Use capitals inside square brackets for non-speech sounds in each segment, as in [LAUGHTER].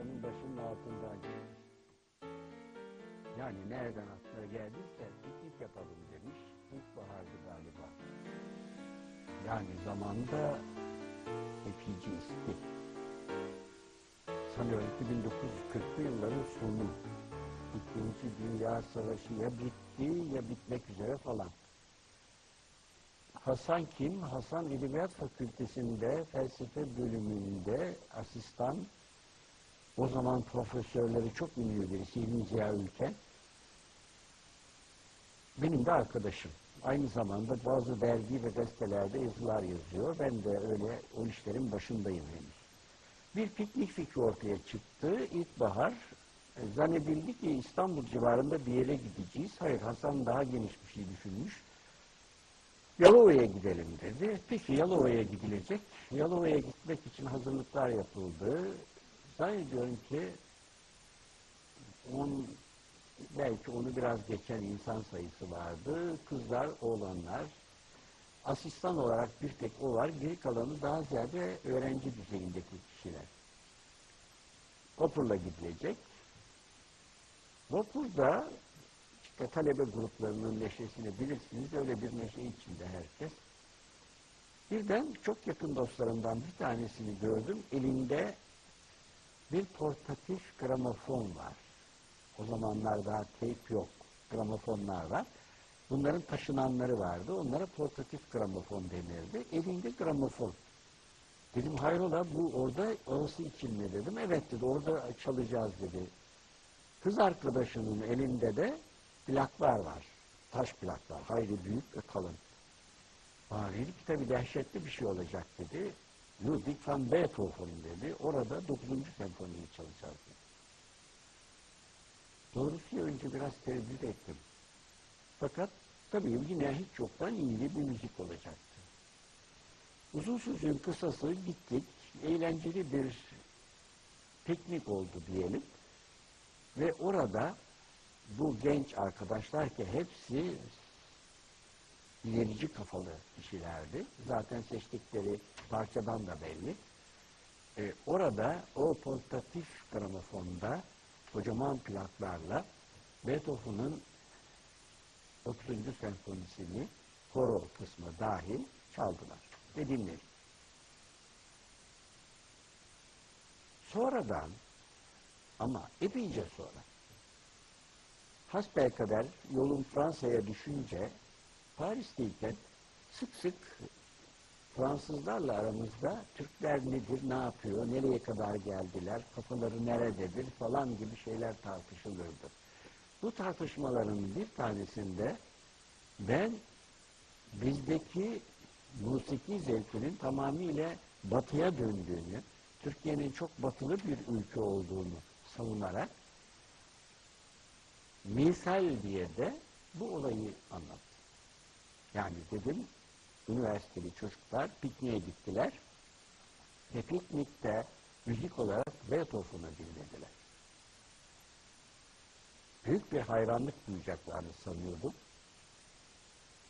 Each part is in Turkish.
masanın başının altındaydı. Yani nereden aklına geldiyse piknik yapalım demiş. İlkbahardı galiba. Yani zamanda epeyce eski. Sanıyorum ki 1940'lı yılların sonu. İkinci Dünya Savaşı ya bitti ya bitmek üzere falan. Hasan kim? Hasan Edebiyat Fakültesi'nde felsefe bölümünde asistan. O zaman profesörleri çok ünlü birisi İlmi Ziya Ülken. Benim de arkadaşım. Aynı zamanda bazı dergi ve gazetelerde yazılar yazıyor. Ben de öyle o işlerin başındayım henüz. Bir piknik fikri ortaya çıktı. İlkbahar e, zannedildi ki İstanbul civarında bir yere gideceğiz. Hayır Hasan daha geniş bir şey düşünmüş. Yalova'ya gidelim dedi. Peki Yalova'ya gidilecek. Yalova'ya gitmek için hazırlıklar yapıldı. Zannediyorum ki on, belki onu biraz geçen insan sayısı vardı. Kızlar, oğlanlar. Asistan olarak bir tek o var. Geri kalanı daha ziyade öğrenci düzeyindeki kişiler. Vapurla gidilecek. Vapurda işte talebe gruplarının neşesini bilirsiniz. Öyle bir neşe içinde herkes. Birden çok yakın dostlarımdan bir tanesini gördüm. Elinde bir portatif gramofon var. O zamanlar daha teyp yok. Gramofonlar var. Bunların taşınanları vardı. Onlara portatif gramofon denirdi. Elinde gramofon. Dedim hayrola bu orada orası için mi dedim. Evet dedi orada çalacağız dedi. Kız arkadaşının elinde de plaklar var. Taş plaklar. Hayli büyük ve kalın. Aa, dedik tabii dehşetli bir şey olacak dedi. Ludwig van Beethoven dedi. Orada 9. senfoniyi dedi. Doğrusu önce biraz tereddüt ettim. Fakat tabii yine hiç yoktan iyi bir müzik olacaktı. Uzun sözün kısası gittik. Eğlenceli bir teknik oldu diyelim. Ve orada bu genç arkadaşlar ki hepsi ilerici kafalı kişilerdi. Zaten seçtikleri parçadan da belli. Ee, orada o portatif gramofonda kocaman plaklarla Beethoven'ın 30. senfonisini koro kısmı dahil çaldılar ve dinledik. Sonradan ama epeyce sonra hasbelkader yolum Fransa'ya düşünce Paris'teyken sık sık Fransızlarla aramızda Türkler nedir, ne yapıyor, nereye kadar geldiler, kafaları nerededir falan gibi şeyler tartışılırdı. Bu tartışmaların bir tanesinde ben bizdeki musiki zevkinin tamamıyla batıya döndüğünü, Türkiye'nin çok batılı bir ülke olduğunu savunarak misal diye de bu olayı anlattım. Yani dedim üniversiteli çocuklar pikniğe gittiler ve piknikte müzik olarak Beethoven'ı dinlediler. Büyük bir hayranlık duyacaklarını sanıyordum.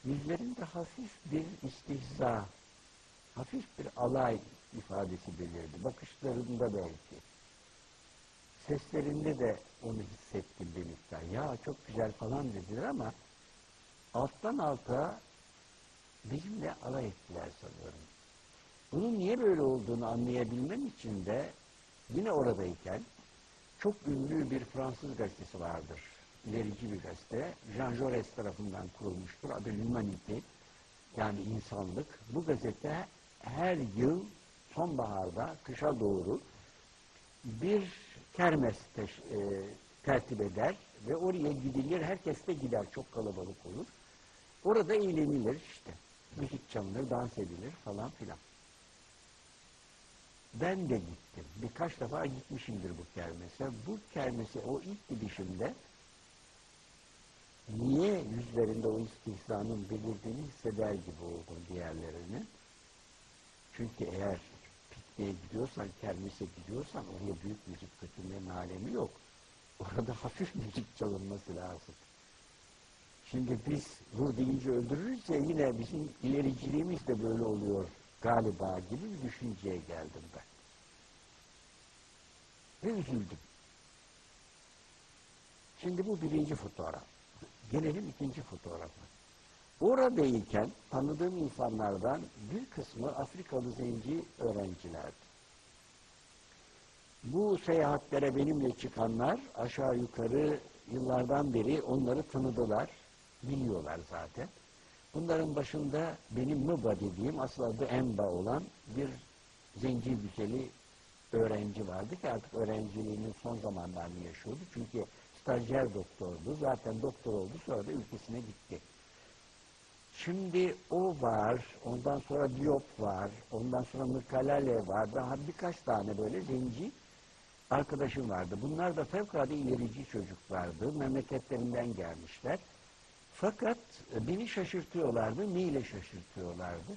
Yüzlerinde hafif bir istihza, hafif bir alay ifadesi belirdi. Bakışlarında belki. Seslerinde de onu hissettim bir miktar. Ya çok güzel falan dediler ama alttan alta bizimle alay ettiler sanıyorum. Bunun niye böyle olduğunu anlayabilmem için de yine oradayken çok ünlü bir Fransız gazetesi vardır. İlerici bir gazete. Jean Jaurès tarafından kurulmuştur. Adı L'Humanité. Yani insanlık. Bu gazete her yıl sonbaharda, kışa doğru bir kermes teş, e, tertip eder ve oraya gidilir. Herkes de gider. Çok kalabalık olur. Orada eğlenilir işte. Müzik çalınır, dans edilir falan filan. Ben de gittim. Birkaç defa gitmişimdir bu kermese. Bu kermese o ilk gidişimde niye yüzlerinde o istihzanın belirdiğini hisseder gibi oldum diğerlerinin. Çünkü eğer pikniğe gidiyorsan, kermese gidiyorsan oraya büyük müzik götürmenin alemi yok. Orada [LAUGHS] hafif müzik çalınması lazım. Şimdi biz vur deyince öldürürüz ya yine bizim ilericiliğimiz de böyle oluyor galiba gibi bir düşünceye geldim ben. Ve üzüldüm. Şimdi bu birinci fotoğraf. Gelelim ikinci fotoğrafa. Oradayken tanıdığım insanlardan bir kısmı Afrikalı zenci öğrencilerdi. Bu seyahatlere benimle çıkanlar aşağı yukarı yıllardan beri onları tanıdılar, biliyorlar zaten. Bunların başında benim Mıba dediğim asıl adı Emba olan bir zenci güzeli öğrenci vardı ki artık öğrenciliğinin son zamanlarını yaşıyordu. Çünkü stajyer doktordu. Zaten doktor oldu sonra da ülkesine gitti. Şimdi o var, ondan sonra Diop var, ondan sonra Mıkalale var, daha birkaç tane böyle zenci arkadaşım vardı. Bunlar da fevkalade ilerici çocuklardı. Memleketlerinden gelmişler. Fakat beni şaşırtıyorlardı. Neyle şaşırtıyorlardı?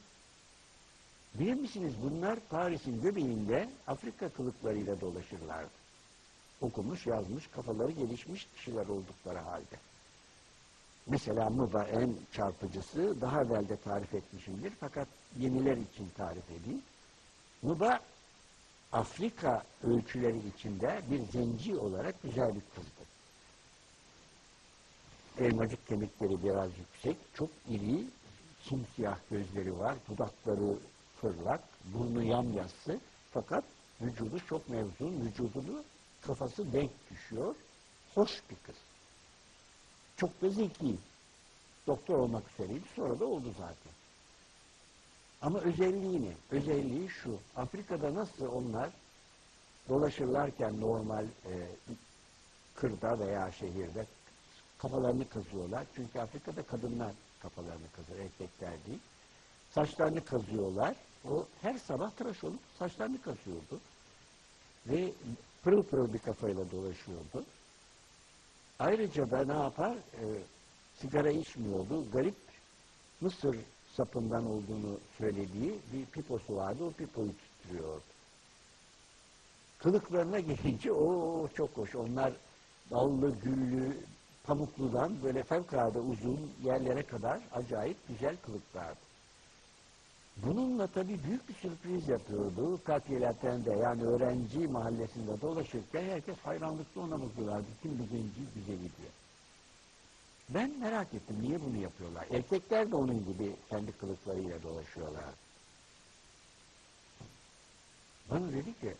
Bilir misiniz bunlar Paris'in göbeğinde Afrika kılıklarıyla dolaşırlardı. Okumuş, yazmış, kafaları gelişmiş kişiler oldukları halde. Mesela Mıba en çarpıcısı, daha evvel de tarif etmişimdir fakat yeniler için tarif edeyim. Mıba Afrika ölçüleri içinde bir zenci olarak güzel bir kızdı. Elmacık kemikleri biraz yüksek, çok iri, simsiyah gözleri var, dudakları fırlak, burnu yamyassı fakat vücudu çok mevzun, vücudunu kafası denk düşüyor, hoş bir kız. Çok da zeki. Doktor olmak üzereydi, sonra da oldu zaten. Ama özelliği ne? Özelliği şu, Afrika'da nasıl onlar dolaşırlarken normal e, kırda veya şehirde kafalarını kazıyorlar. Çünkü Afrika'da kadınlar kafalarını kazır, erkekler değil. Saçlarını kazıyorlar. O her sabah tıraş olup saçlarını kazıyordu. Ve pırıl pırıl bir kafayla dolaşıyordu. Ayrıca da ne yapar? E, sigara içmiyordu. Garip Mısır sapından olduğunu söylediği bir piposu vardı. O pipoyu tutuyordu. Kılıklarına gelince o çok hoş. Onlar dallı, güllü, pamukludan böyle fevkalade uzun yerlere kadar acayip güzel kılıklardı. Bununla tabii büyük bir sürpriz yapıyordu. Katilatende yani öğrenci mahallesinde dolaşırken herkes hayranlıkla ona bakıyorlardı. Kim bu genci güzeli diye. Ben merak ettim niye bunu yapıyorlar. Erkekler de onun gibi kendi kılıklarıyla dolaşıyorlar. Bana dedi ki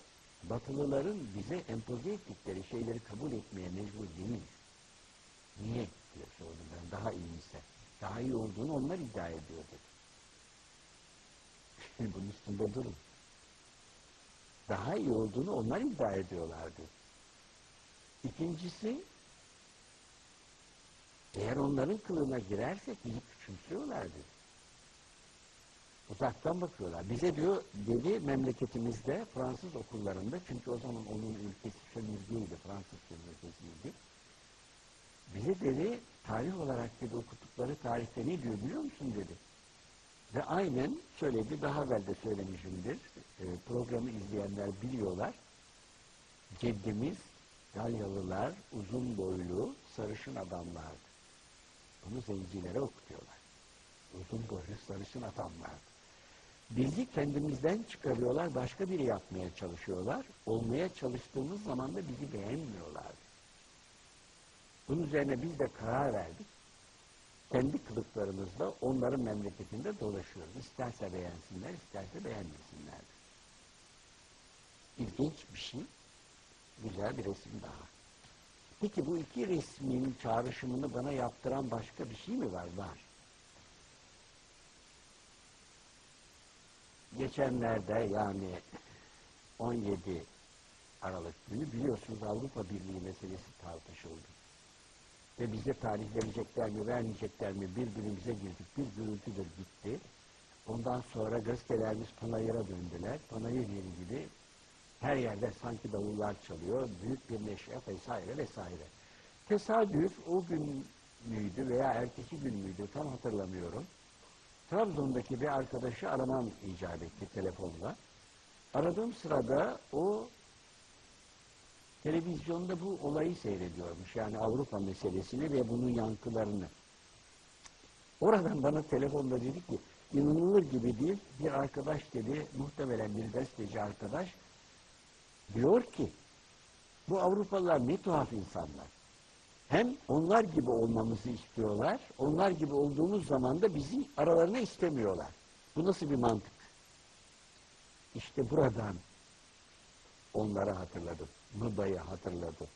Batılıların bize empoze ettikleri şeyleri kabul etmeye mecbur değiliz. Niye diye sordum ben. Daha iyiyse. Daha iyi olduğunu onlar iddia ediyor dedi. [LAUGHS] Bunun üstünde durun. Daha iyi olduğunu onlar iddia ediyorlardı. İkincisi, eğer onların kılığına girersek bizi küçümsüyorlardı. Uzaktan bakıyorlar. Bize diyor dedi memleketimizde Fransız okullarında çünkü o zaman onun ülkesi sömürgeydi, Fransız sömürgesiydi. Bize dedi tarih olarak dedi okuttukları tarihte ne diyor biliyor musun dedi. Ve aynen söyledi, daha evvel de söylemişimdir. E, programı izleyenler biliyorlar. Ceddimiz Galyalılar uzun boylu sarışın adamlardı. Bunu zencilere okutuyorlar. Uzun boylu sarışın adamlardı. Bizi kendimizden çıkarıyorlar, başka biri yapmaya çalışıyorlar. Olmaya çalıştığımız zaman da bizi beğenmiyorlar. Bunun üzerine biz de karar verdik. Kendi kılıklarımızla onların memleketinde dolaşıyoruz. İsterse beğensinler, isterse beğenmesinler. İlginç bir şey. Güzel bir resim daha. Peki bu iki resmin çağrışımını bana yaptıran başka bir şey mi var? Var. Geçenlerde yani 17 Aralık günü biliyorsunuz Avrupa Birliği meselesi tartışıldı. Ve bize tarih verecekler mi, vermeyecekler mi birbirimize girdik. Bir gürültüdür gitti. Ondan sonra gazetelerimiz panayıra döndüler. Panayır yeri gibi her yerde sanki davullar çalıyor. Büyük bir neşe vesaire vesaire. Tesadüf o gün müydü veya ertesi gün müydü tam hatırlamıyorum. Trabzon'daki bir arkadaşı aramam icap etti telefonla. Aradığım sırada o televizyonda bu olayı seyrediyormuş. Yani Avrupa meselesini ve bunun yankılarını. Oradan bana telefonda dedi ki inanılır gibi değil bir arkadaş dedi muhtemelen bir gazeteci arkadaş diyor ki Bu Avrupalılar ne tuhaf insanlar. Hem onlar gibi olmamızı istiyorlar, onlar gibi olduğumuz zaman da bizi aralarına istemiyorlar. Bu nasıl bir mantık? İşte buradan onlara hatırladım. Nuba'yı hatırladım.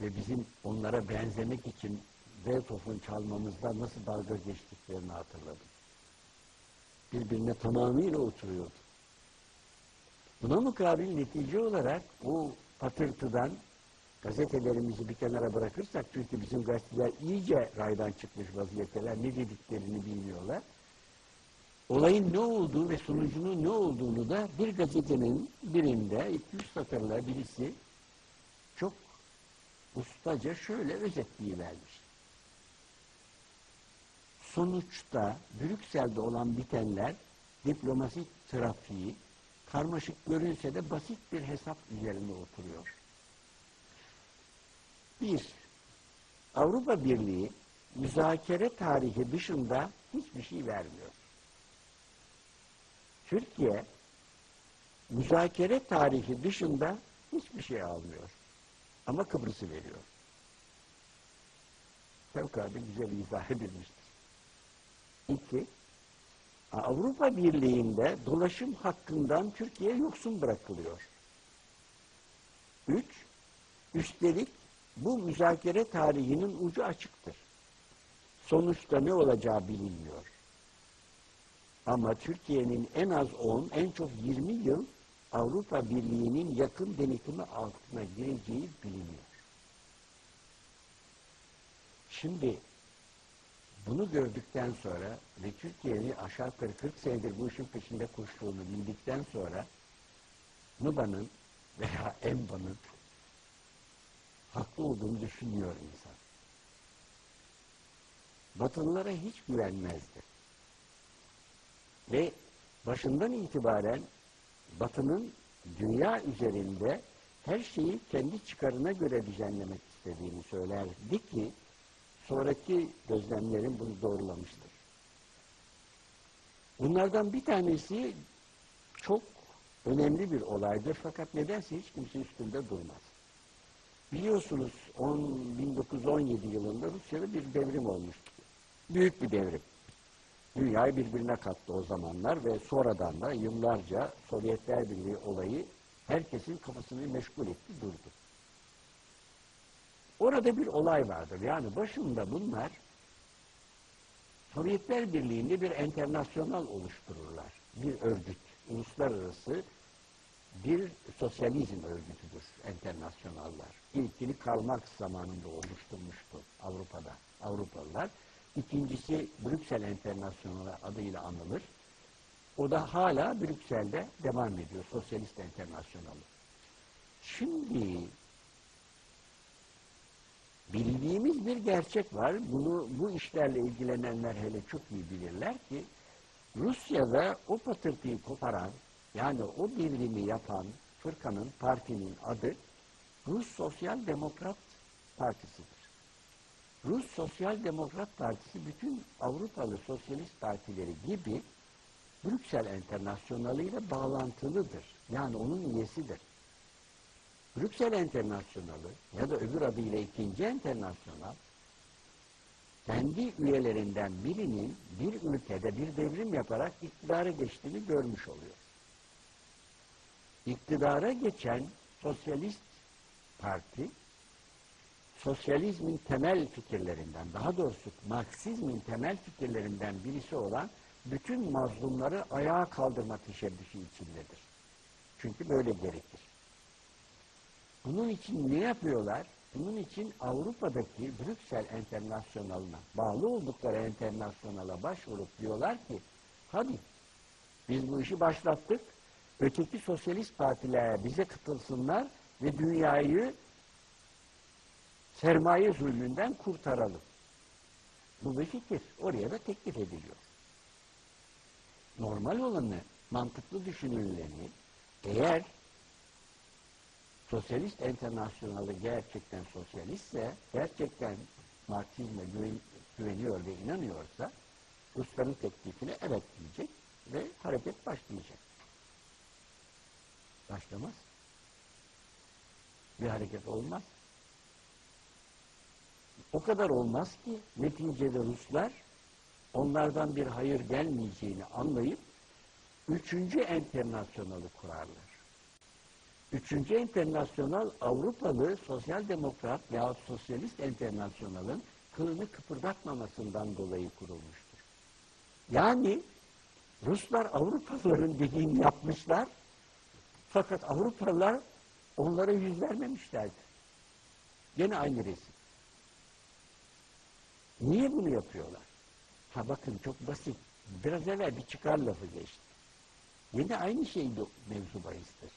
Ve bizim onlara benzemek için Beethoven çalmamızda nasıl dalga geçtiklerini hatırladım. Birbirine tamamıyla oturuyordu. Buna mukabil netice olarak o patırtıdan gazetelerimizi bir kenara bırakırsak çünkü bizim gazeteler iyice raydan çıkmış vaziyetteler ne dediklerini bilmiyorlar. Olayın ne olduğu ve sonucunun ne olduğunu da bir gazetenin birinde 200 satırla birisi çok ustaca şöyle özetleyivermiş. Sonuçta Brüksel'de olan bitenler diplomasi trafiği karmaşık görünse de basit bir hesap üzerinde oturuyor. Bir, Avrupa Birliği müzakere tarihi dışında hiçbir şey vermiyor. Türkiye müzakere tarihi dışında hiçbir şey almıyor. Ama Kıbrıs'ı veriyor. Fevkalade güzel izah edilmiştir. İki, Avrupa Birliği'nde dolaşım hakkından Türkiye yoksun bırakılıyor. Üç, üstelik bu müzakere tarihinin ucu açıktır. Sonuçta ne olacağı bilinmiyor. Ama Türkiye'nin en az 10, en çok 20 yıl Avrupa Birliği'nin yakın denetimi altına gireceği biliniyor. Şimdi bunu gördükten sonra ve Türkiye'nin aşağı yukarı 40 senedir bu işin peşinde koştuğunu bildikten sonra NUBA'nın veya EMBA'nın haklı olduğunu düşünüyor insan. Batılılara hiç güvenmezdi. Ve başından itibaren Batı'nın dünya üzerinde her şeyi kendi çıkarına göre düzenlemek istediğini söylerdi ki sonraki gözlemlerin bunu doğrulamıştır. Bunlardan bir tanesi çok önemli bir olaydır fakat nedense hiç kimse üstünde durmaz. Biliyorsunuz 10, 1917 yılında Rusya'da bir devrim olmuştu. Büyük bir devrim. Dünyayı birbirine kattı o zamanlar ve sonradan da yıllarca Sovyetler Birliği olayı herkesin kafasını meşgul etti, durdu. Orada bir olay vardır. Yani başında bunlar Sovyetler Birliği'nde bir internasyonal oluştururlar. Bir örgüt, uluslararası bir sosyalizm örgütüdür internasyonallar. İlkini Karl Marx zamanında oluşturmuştu Avrupa'da, Avrupalılar. İkincisi Brüksel Enternasyonel adıyla anılır. O da hala Brüksel'de devam ediyor. Sosyalist Enternasyonali. Şimdi bildiğimiz bir gerçek var. Bunu bu işlerle ilgilenenler hele çok iyi bilirler ki Rusya'da o patırtıyı koparan yani o birliğimi yapan fırkanın, partinin adı Rus Sosyal Demokrat Partisi'dir. Rus Sosyal Demokrat Partisi bütün Avrupalı sosyalist partileri gibi Brüksel Enternasyonali ile bağlantılıdır. Yani onun üyesidir. Brüksel Enternasyonali ya da öbür adıyla ikinci Enternasyonal kendi üyelerinden birinin bir ülkede bir devrim yaparak iktidara geçtiğini görmüş oluyor. İktidara geçen Sosyalist Parti sosyalizmin temel fikirlerinden, daha doğrusu Marksizmin temel fikirlerinden birisi olan bütün mazlumları ayağa kaldırma teşebbüsü içindedir. Çünkü böyle gerekir. Bunun için ne yapıyorlar? Bunun için Avrupa'daki Brüksel Enternasyonalına, bağlı oldukları enternasyonala başvurup diyorlar ki, hadi biz bu işi başlattık, öteki sosyalist partiler bize katılsınlar ve dünyayı sermaye zulmünden kurtaralım. Bu bir fikir. Oraya da teklif ediliyor. Normal olanı, mantıklı düşünüleni, eğer sosyalist enternasyonali gerçekten sosyalistse, gerçekten Marksizme güven, güveniyor ve inanıyorsa, Rusların teklifine evet diyecek ve hareket başlayacak. Başlamaz. bir hareket olmaz. O kadar olmaz ki neticede Ruslar onlardan bir hayır gelmeyeceğini anlayıp üçüncü enternasyonali kurarlar. Üçüncü enternasyonal Avrupalı sosyal demokrat veya sosyalist enternasyonalın kılını kıpırdatmamasından dolayı kurulmuştur. Yani Ruslar Avrupalıların dediğini yapmışlar fakat Avrupalılar onlara yüz vermemişlerdi. Gene aynı resim. Niye bunu yapıyorlar? Ha bakın çok basit. Biraz evvel bir çıkar lafı geçti. Yine aynı şey mevzu bahistir.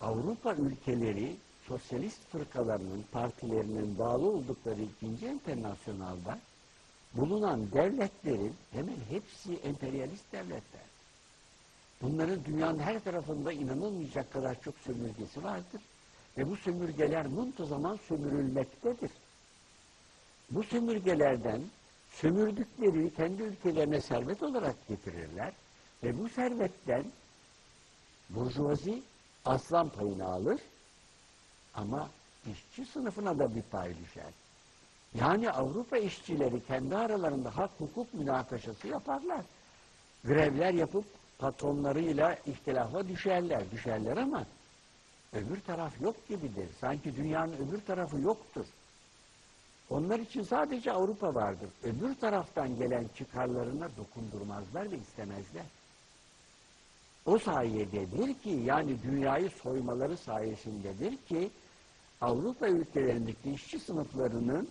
Avrupa ülkeleri sosyalist fırkalarının, partilerinin bağlı oldukları ikinci internasyonalda bulunan devletlerin hemen hepsi emperyalist devletler. Bunların dünyanın her tarafında inanılmayacak kadar çok sömürgesi vardır. Ve bu sömürgeler muntazaman sömürülmektedir. Bu sömürgelerden sömürdükleri kendi ülkelerine servet olarak getirirler. Ve bu servetten burjuvazi aslan payını alır ama işçi sınıfına da bir pay düşer. Yani Avrupa işçileri kendi aralarında hak hukuk münakaşası yaparlar. Grevler yapıp patronlarıyla ihtilafa düşerler. Düşerler ama öbür taraf yok gibidir. Sanki dünyanın öbür tarafı yoktur. Onlar için sadece Avrupa vardır. Öbür taraftan gelen çıkarlarına dokundurmazlar ve istemezler. O sayededir ki yani dünyayı soymaları sayesindedir ki Avrupa ülkelerindeki işçi sınıflarının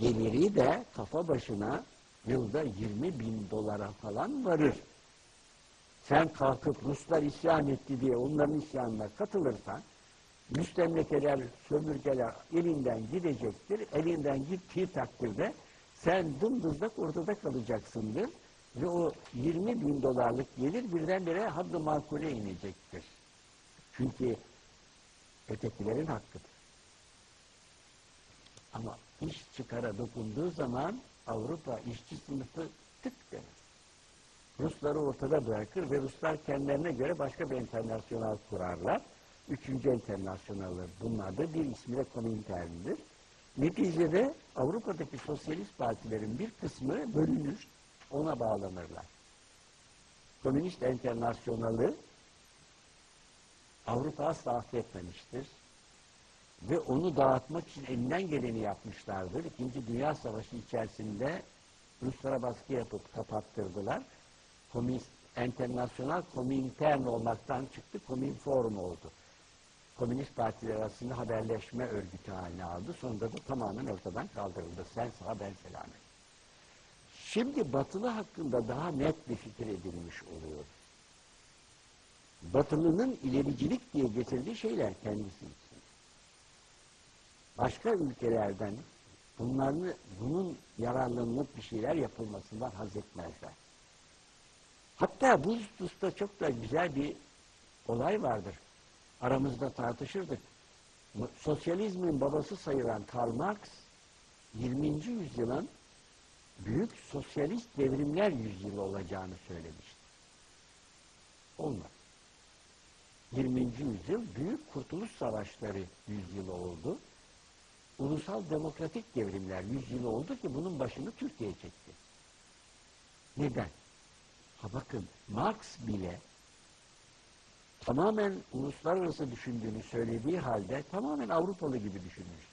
geliri de kafa başına yılda 20 bin dolara falan varır. Sen kalkıp Ruslar isyan etti diye onların isyanına katılırsan müstemlekeler, sömürgeler elinden gidecektir. Elinden gittiği takdirde sen dımdızlak ortada kalacaksındır. Ve o 20 bin dolarlık gelir birdenbire haddi makule inecektir. Çünkü ötekilerin hakkıdır. Ama iş çıkara dokunduğu zaman Avrupa işçi sınıfı tık demez. Rusları ortada bırakır ve Ruslar kendilerine göre başka bir internasyonel kurarlar. Üçüncü internasyonalı bunlar da bir ismiyle Komintern'dir. Neticede Avrupa'daki sosyalist partilerin bir kısmı bölünür, ona bağlanırlar. Komünist Enternasyonali Avrupa asla affetmemiştir. Ve onu dağıtmak için elinden geleni yapmışlardır. İkinci Dünya Savaşı içerisinde Ruslara baskı yapıp kapattırdılar. Komünist, Enternasyonal Komintern olmaktan çıktı, Kominform oldu. Komünist partiler arasında haberleşme örgütü haline aldı. Sonunda da tamamen ortadan kaldırıldı. Sen sağ ben selamet. Şimdi batılı hakkında daha net bir fikir edilmiş oluyor. Batılının ilericilik diye getirdiği şeyler kendisi için. Başka ülkelerden bunların, bunun yararlanılıp bir şeyler yapılmasından haz etmezler. Hatta bu hususta çok da güzel bir olay vardır. Aramızda tartışırdık. Sosyalizmin babası sayılan Karl Marx 20. yüzyılın büyük sosyalist devrimler yüzyılı olacağını söylemişti. Olmadı. 20. yüzyıl büyük kurtuluş savaşları yüzyılı oldu. Ulusal demokratik devrimler yüzyılı oldu ki bunun başını Türkiye çekti. Neden? Ha bakın Marx bile tamamen uluslararası düşündüğünü söylediği halde tamamen Avrupalı gibi düşünmüş.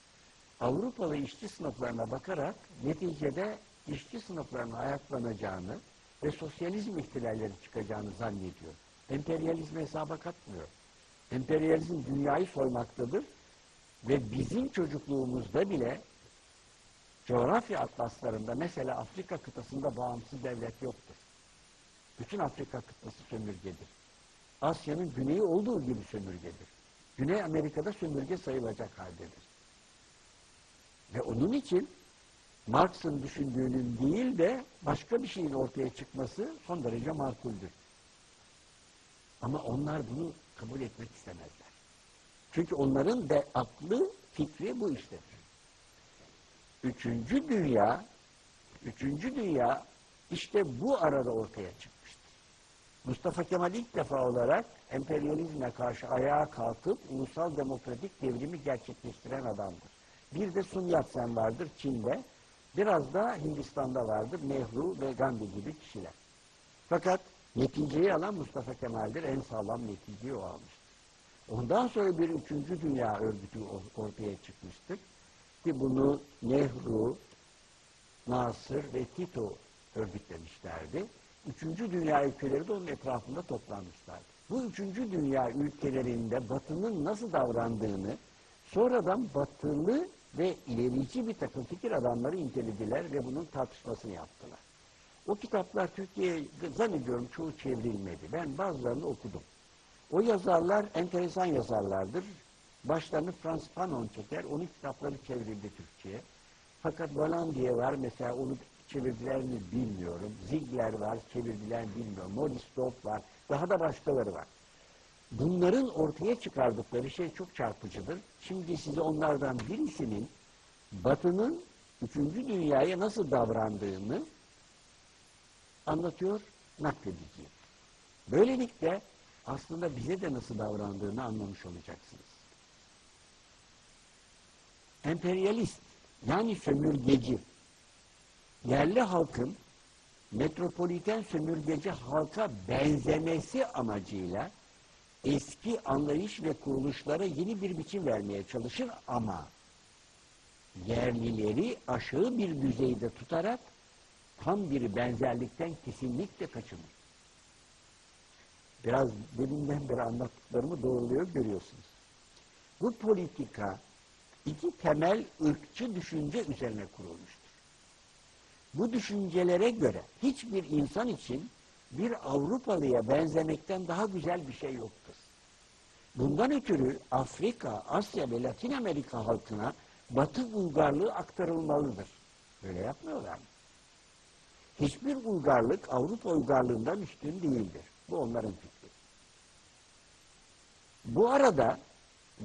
Avrupalı işçi sınıflarına bakarak neticede işçi sınıflarının ayaklanacağını ve sosyalizm ihtilalleri çıkacağını zannediyor. Emperyalizmi hesaba katmıyor. Emperyalizm dünyayı soymaktadır ve bizim çocukluğumuzda bile coğrafya atlaslarında mesela Afrika kıtasında bağımsız devlet yoktur. Bütün Afrika kıtası sömürgedir. Asya'nın güneyi olduğu gibi sömürgedir. Güney Amerika'da sömürge sayılacak haldedir. Ve onun için Marx'ın düşündüğünün değil de başka bir şeyin ortaya çıkması son derece makuldür. Ama onlar bunu kabul etmek istemezler. Çünkü onların da aklı, fikri bu iştedir. Üçüncü dünya, üçüncü dünya işte bu arada ortaya çıkmıştır. Mustafa Kemal ilk defa olarak emperyalizme karşı ayağa kalkıp ulusal demokratik devrimi gerçekleştiren adamdır. Bir de Sun Yat-sen vardır Çin'de. Biraz da Hindistan'da vardır Nehru ve Gandhi gibi kişiler. Fakat neticeyi alan Mustafa Kemal'dir. En sağlam neticeyi o almıştır. Ondan sonra bir üçüncü dünya örgütü ortaya çıkmıştır. Ki bunu Nehru, Nasır ve Tito örgütlemişlerdi. Üçüncü dünya ülkeleri de onun etrafında toplanmışlardı. Bu üçüncü dünya ülkelerinde Batı'nın nasıl davrandığını sonradan Batılı ve ilerici bir takım fikir adamları incelediler ve bunun tartışmasını yaptılar. O kitaplar Türkiye'ye zannediyorum çoğu çevrilmedi. Ben bazılarını okudum. O yazarlar enteresan yazarlardır. Başlarını Frans Fanon çeker. Onun kitapları çevrildi Türkçe'ye. Fakat Valan diye var mesela onu çevirdiler mi bilmiyorum. Ziegler var çevirdiler bilmiyorum. Maurice Dobb var. Daha da başkaları var. Bunların ortaya çıkardıkları şey çok çarpıcıdır. Şimdi size onlardan birisinin Batı'nın üçüncü dünyaya nasıl davrandığını anlatıyor, nakledeceğim. Böylelikle aslında bize de nasıl davrandığını anlamış olacaksınız. Emperyalist, yani sömürgeci, yerli halkın metropoliten sömürgeci halka benzemesi amacıyla eski anlayış ve kuruluşlara yeni bir biçim vermeye çalışır ama yerlileri aşağı bir düzeyde tutarak tam bir benzerlikten kesinlikle kaçınır. Biraz deminden beri anlattıklarımı doğruluyor görüyorsunuz. Bu politika iki temel ırkçı düşünce üzerine kurulmuştur. Bu düşüncelere göre hiçbir insan için bir Avrupalıya benzemekten daha güzel bir şey yoktur. Bundan ötürü Afrika, Asya ve Latin Amerika halkına Batı uygarlığı aktarılmalıdır. Böyle yapmıyorlar mı? Hiçbir uygarlık Avrupa uygarlığından üstün değildir. Bu onların fikri. Bu arada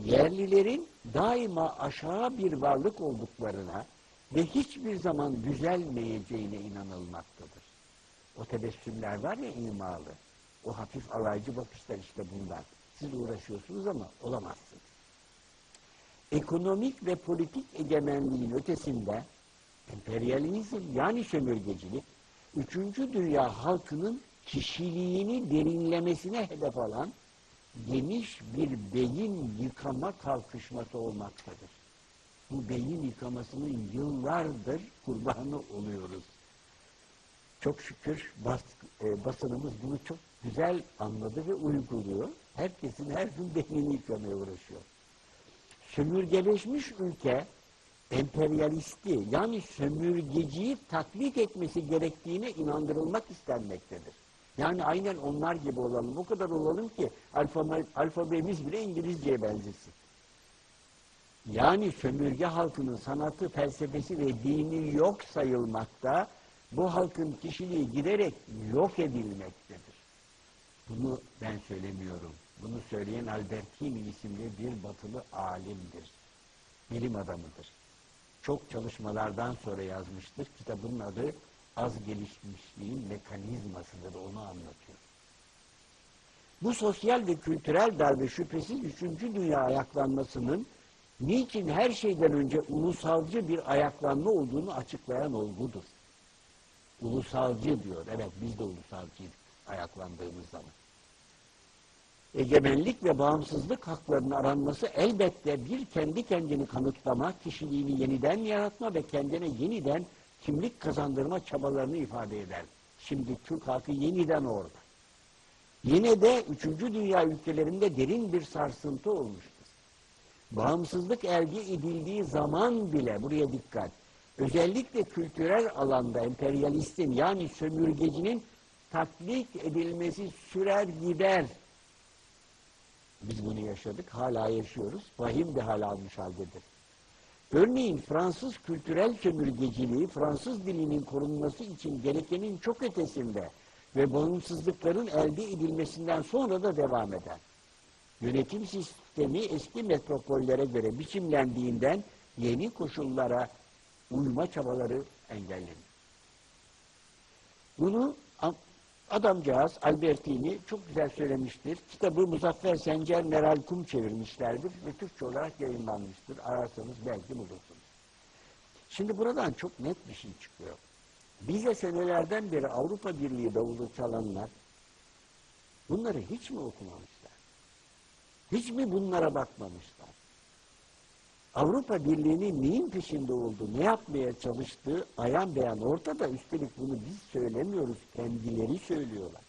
yerlilerin daima aşağı bir varlık olduklarına ve hiçbir zaman düzelmeyeceğine inanılmaktadır. O tebessümler var ya imalı, o hafif alaycı bakışlar işte bunlar. Siz uğraşıyorsunuz ama olamazsınız. Ekonomik ve politik egemenliğin ötesinde emperyalizm yani sömürgecilik, üçüncü dünya halkının kişiliğini derinlemesine hedef alan geniş bir beyin yıkama kalkışması olmaktadır. Bu beyin yıkamasının yıllardır kurbanı oluyoruz. Çok şükür bas, e, basınımız bunu çok güzel anladı ve uyguluyor. Herkesin her gün beynini yıkamaya uğraşıyor. Sömürgeleşmiş ülke emperyalisti yani sömürgeciyi taklit etmesi gerektiğine inandırılmak istenmektedir. Yani aynen onlar gibi olalım. O kadar olalım ki alfabe, alfabemiz bile İngilizceye benzesin. Yani sömürge halkının sanatı, felsefesi ve dini yok sayılmakta, bu halkın kişiliği giderek yok edilmektedir. Bunu ben söylemiyorum. Bunu söyleyen Albertini isimli bir batılı alimdir. Bilim adamıdır. Çok çalışmalardan sonra yazmıştır. Kitabının adı Az Gelişmişliğin Mekanizmasıdır. Onu anlatıyor. Bu sosyal ve kültürel darbe şüphesiz üçüncü dünya ayaklanmasının niçin her şeyden önce ulusalcı bir ayaklanma olduğunu açıklayan olgudur. Ulusalcı diyor. Evet biz de ulusalcıydık ayaklandığımız zaman. Egemenlik ve bağımsızlık haklarının aranması elbette bir kendi kendini kanıtlama, kişiliğini yeniden yaratma ve kendine yeniden kimlik kazandırma çabalarını ifade eder. Şimdi Türk halkı yeniden orada. Yine de üçüncü dünya ülkelerinde derin bir sarsıntı olmuştur. Bağımsızlık elde edildiği zaman bile, buraya dikkat, özellikle kültürel alanda emperyalistin yani sömürgecinin taklit edilmesi sürer gider. Biz bunu yaşadık, hala yaşıyoruz. Vahim bir hal almış haldedir. Örneğin Fransız kültürel sömürgeciliği Fransız dilinin korunması için gerekenin çok ötesinde ve bağımsızlıkların elde edilmesinden sonra da devam eder. Yönetim sistemi eski metropollere göre biçimlendiğinden yeni koşullara uyma çabaları engellenir. Bunu adamcağız Albertini çok güzel söylemiştir. Kitabı Muzaffer Sencer Meral Kum çevirmişlerdir ve Türkçe olarak yayınlanmıştır. Ararsanız belki bulursunuz. Şimdi buradan çok net bir şey çıkıyor. Bize senelerden beri Avrupa Birliği davulu çalanlar bunları hiç mi okumamışlar? Hiç mi bunlara bakmamışlar? Avrupa Birliği'nin neyin peşinde olduğu, ne yapmaya çalıştığı ayan beyan ortada. Üstelik bunu biz söylemiyoruz, kendileri söylüyorlar.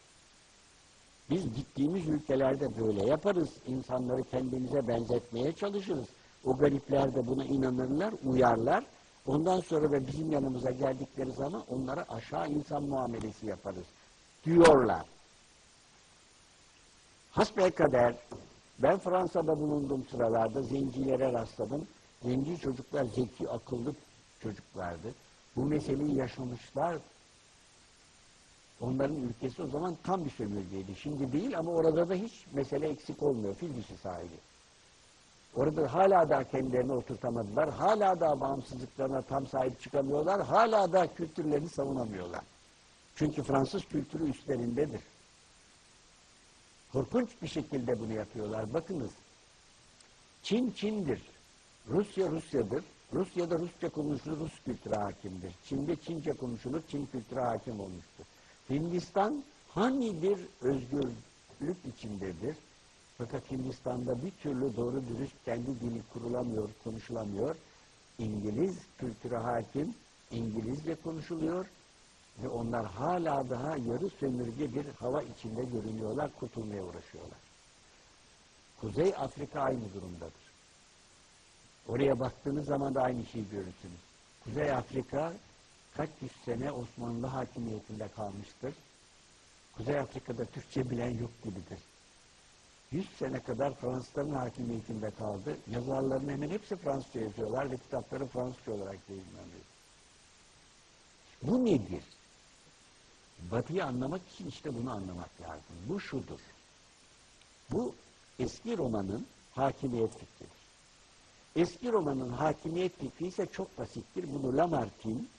Biz gittiğimiz ülkelerde böyle yaparız. İnsanları kendimize benzetmeye çalışırız. O garipler de buna inanırlar, uyarlar. Ondan sonra da bizim yanımıza geldikleri zaman onlara aşağı insan muamelesi yaparız. Diyorlar. Hasbelkader ben Fransa'da bulunduğum sıralarda zencilere rastladım. Zenci çocuklar zeki, akıllı çocuklardı. Bu meseleyi yaşamışlar. Onların ülkesi o zaman tam bir sömürgeydi. Şimdi değil ama orada da hiç mesele eksik olmuyor. Fil dişi sahibi. Orada hala da kendilerini oturtamadılar. Hala da bağımsızlıklarına tam sahip çıkamıyorlar. Hala da kültürlerini savunamıyorlar. Çünkü Fransız kültürü üstlerindedir. Korkunç bir şekilde bunu yapıyorlar. Bakınız. Çin Çin'dir. Rusya Rusya'dır. Rusya'da Rusça konuşulur, Rus kültürü hakimdir. Çin'de Çince konuşulur, Çin kültürü hakim olmuştur. Hindistan hani bir özgürlük içindedir. Fakat Hindistan'da bir türlü doğru dürüst kendi dili kurulamıyor, konuşulamıyor. İngiliz kültürü hakim, İngilizce konuşuluyor ve onlar hala daha yarı sömürge bir hava içinde görünüyorlar, kurtulmaya uğraşıyorlar. Kuzey Afrika aynı durumdadır. Oraya baktığınız zaman da aynı şeyi görürsünüz. Kuzey Afrika kaç yüz sene Osmanlı hakimiyetinde kalmıştır. Kuzey Afrika'da Türkçe bilen yok gibidir. Yüz sene kadar Fransızların hakimiyetinde kaldı. Yazarların hemen hepsi Fransızca yazıyorlar ve kitapları Fransızca olarak yayınlanıyor. Bu nedir? Batı'yı anlamak için işte bunu anlamak lazım. Bu şudur. Bu eski romanın hakimiyet fikridir. Eski romanın hakimiyet fikri ise çok basittir. Bunu Lamarck'in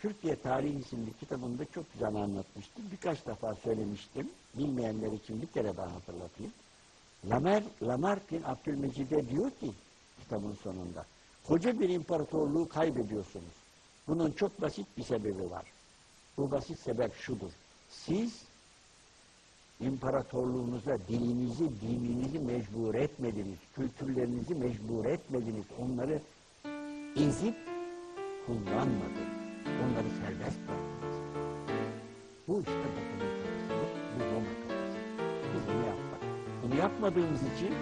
Türkiye Tarihi isimli kitabında çok güzel anlatmıştır. Birkaç defa söylemiştim. Bilmeyenler için bir kere daha hatırlatayım. Lamer, Lamarck'in Abdülmecid'e diyor ki kitabın sonunda koca bir imparatorluğu kaybediyorsunuz. Bunun çok basit bir sebebi var. Basit sebep şudur. Siz imparatorluğunuza dilinizi, dininizi mecbur etmediniz. Kültürlerinizi mecbur etmediniz. Onları ezip kullanmadınız. Onları serbest bıraktınız. Bu işte kafası. Bu Roma kafası. Biz bunu yapmak. Bunu yapmadığımız için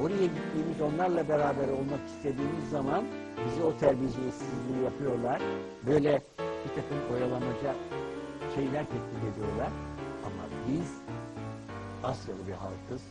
oraya gittiğimiz, onlarla beraber olmak istediğimiz zaman bizi o terbiyesizliği yapıyorlar. Böyle bir takım oyalamaca şeyler teklif ediyorlar. Ama biz Asyalı bir halkız.